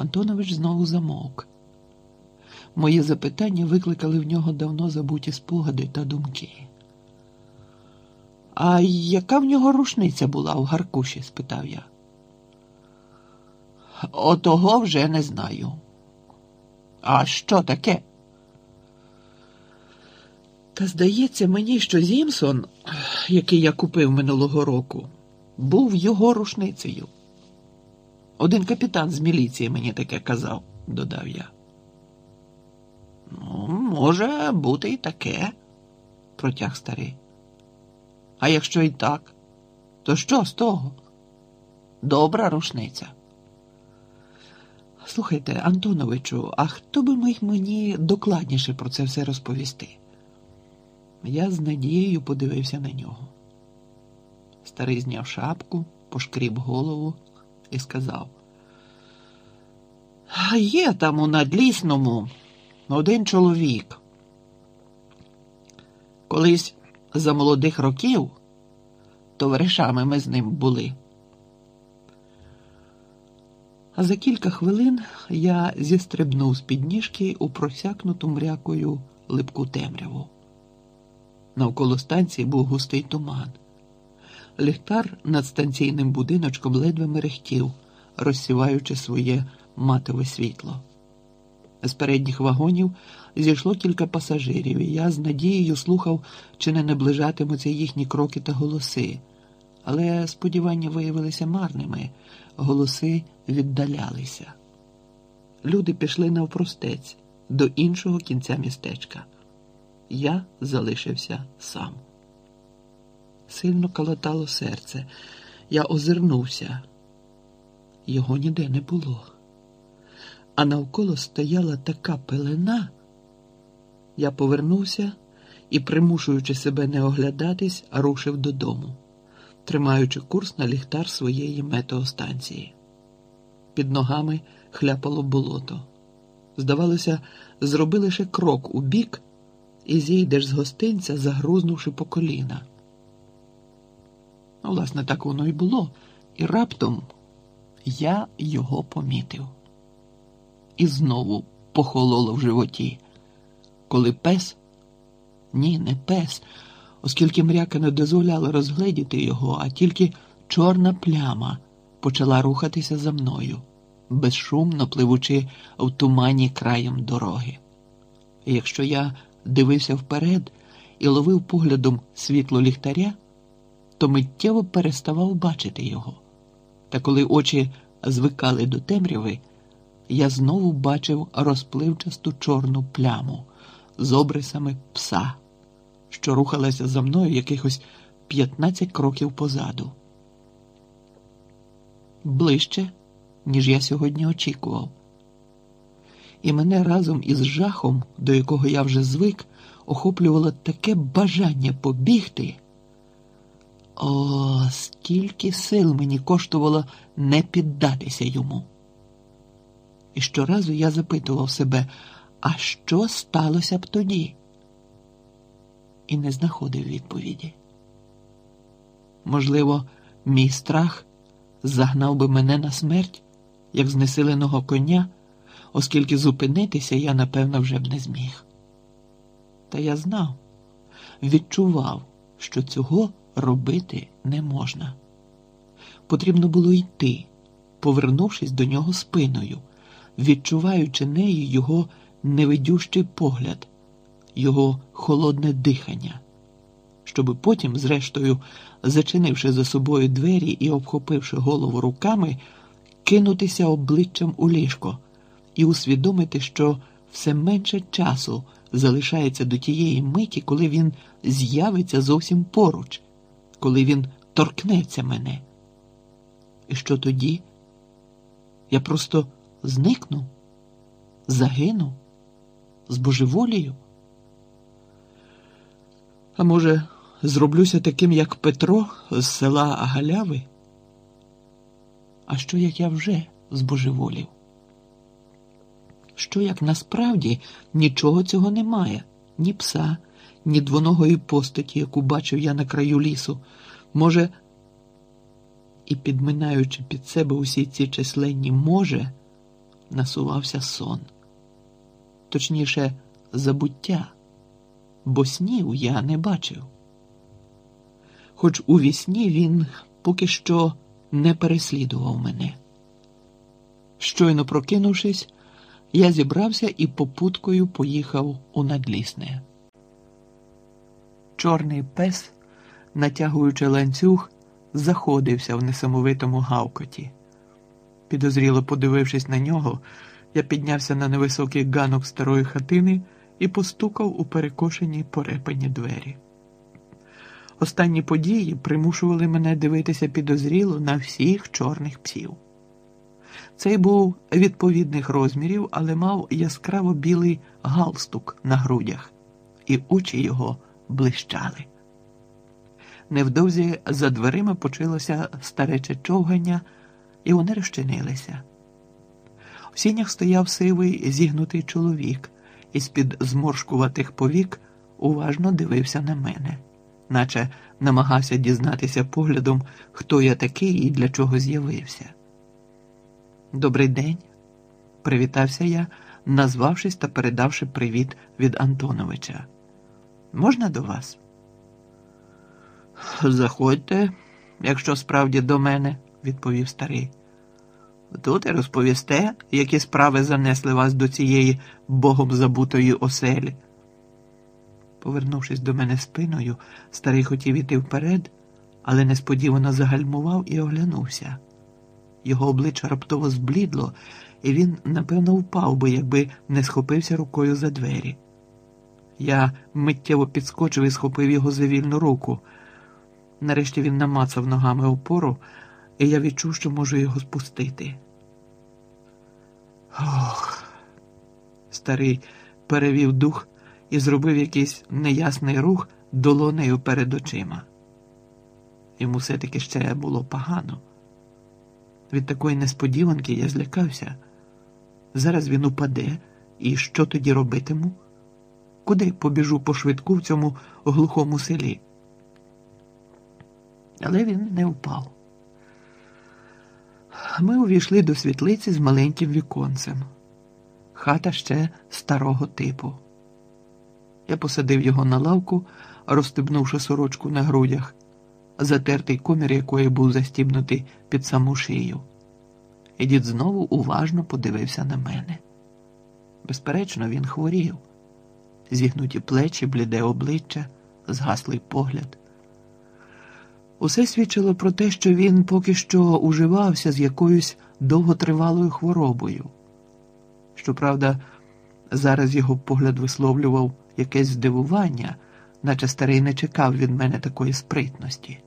Антонович знову замовк. Мої запитання викликали в нього давно забуті спогади та думки. А яка в нього рушниця була в Гаркуші? спитав я. Отого вже не знаю. А що таке? Та здається мені, що Зімсон, який я купив минулого року, був його рушницею. Один капітан з міліції мені таке казав, додав я. Ну, може бути і таке, протяг старий. А якщо і так, то що з того? Добра рушниця. Слухайте, Антоновичу, а хто би міг мені докладніше про це все розповісти? Я з надією подивився на нього. Старий зняв шапку, пошкріб голову і сказав: «А Є там у надлісному один чоловік. Колись за молодих років товаришами ми з ним були. А за кілька хвилин я зістрибнув з підніжки у просякнуту мрякою липку темряву. Навколо станції був густий туман. Ліхтар над станційним будиночком ледве мерехтів, розсіваючи своє матове світло. З передніх вагонів зійшло кілька пасажирів, і я з надією слухав, чи не наближатимуться їхні кроки та голоси. Але сподівання виявилися марними, голоси віддалялися. Люди пішли навпростець до іншого кінця містечка. Я залишився сам. Сильно калатало серце. Я озирнувся. Його ніде не було. А навколо стояла така пелена. Я повернувся і, примушуючи себе не оглядатись, рушив додому, тримаючи курс на ліхтар своєї метеостанції. Під ногами хляпало болото. Здавалося, зроби лише крок у бік і зійдеш з гостинця, загрузнувши по коліна. Ну, власне, так воно і було, і раптом я його помітив. І знову похололо в животі, коли пес, ні, не пес, оскільки мряка не дозволяла розгледіти його, а тільки чорна пляма почала рухатися за мною, безшумно пливучи в тумані краєм дороги. І якщо я дивився вперед і ловив поглядом світло ліхтаря, то миттєво переставав бачити його. Та коли очі звикали до темряви, я знову бачив розпливчасту чорну пляму з обрисами пса, що рухалася за мною якихось 15 кроків позаду. Ближче, ніж я сьогодні очікував. І мене разом із жахом, до якого я вже звик, охоплювало таке бажання побігти. О, скільки сил мені коштувало не піддатися йому. І щоразу я запитував себе, а що сталося б тоді? І не знаходив відповіді. Можливо, мій страх загнав би мене на смерть, як знесиленого коня, оскільки зупинитися я, напевно, вже б не зміг. Та я знав, відчував, що цього робити не можна. Потрібно було йти, повернувшись до нього спиною, відчуваючи нею його невидющий погляд, його холодне дихання, щоби потім, зрештою, зачинивши за собою двері і обхопивши голову руками, кинутися обличчям у ліжко і усвідомити, що все менше часу залишається до тієї миті, коли він з'явиться зовсім поруч коли він торкнеться мене. І що тоді? Я просто зникну, загину з божеволію? А може, зроблюся таким, як Петро з села Галяви? А що як я вже збожеволів? Що як насправді нічого цього немає, ні пса? Ні двоногої постаті, яку бачив я на краю лісу. Може, і підминаючи під себе усі ці численні може, насувався сон, точніше, забуття, бо снів я не бачив. Хоч у вісні він поки що не переслідував мене. Щойно прокинувшись, я зібрався і попуткою поїхав у надлісне. Чорний пес, натягуючи ланцюг, заходився в несамовитому гавкоті. Підозріло подивившись на нього, я піднявся на невисокий ганок старої хатини і постукав у перекошені порепані двері. Останні події примушували мене дивитися підозріло на всіх чорних псів. Цей був відповідних розмірів, але мав яскраво білий галстук на грудях, і очі його блищали. Невдовзі за дверима почалося старече човгання, і вони розчинилися. В сінях стояв сивий зігнутий чоловік, і з-під зморшкуватих повік уважно дивився на мене, наче намагався дізнатися поглядом, хто я такий і для чого з'явився. Добрий день, привітався я, назвавшись та передавши привіт від Антоновича. Можна до вас? Заходьте, якщо справді до мене, відповів старий. Тут і розповісте, які справи занесли вас до цієї богом забутої оселі. Повернувшись до мене спиною, старий хотів іти вперед, але несподівано загальмував і оглянувся. Його обличчя раптово зблідло, і він, напевно, впав би, якби не схопився рукою за двері. Я миттєво підскочив і схопив його за вільну руку. Нарешті він намацав ногами опору, і я відчув, що можу його спустити. Ох. Старий перевів дух і зробив якийсь неясний рух долонею перед очима. Йому все-таки ще було погано. Від такої несподіванки я злякався. Зараз він упаде, і що тоді робитиму? Куди побіжу по швидку в цьому глухому селі? Але він не впав. Ми увійшли до світлиці з маленьким віконцем. Хата ще старого типу. Я посадив його на лавку, розстебнувши сорочку на грудях, затертий комір якої був застібнутий під саму шию. І дід знову уважно подивився на мене. Безперечно, він хворів, зігнуті плечі, бліде обличчя, згаслий погляд. Усе свідчило про те, що він поки що уживався з якоюсь довготривалою хворобою. Щоправда, зараз його погляд висловлював якесь здивування, наче старий не чекав від мене такої спритності.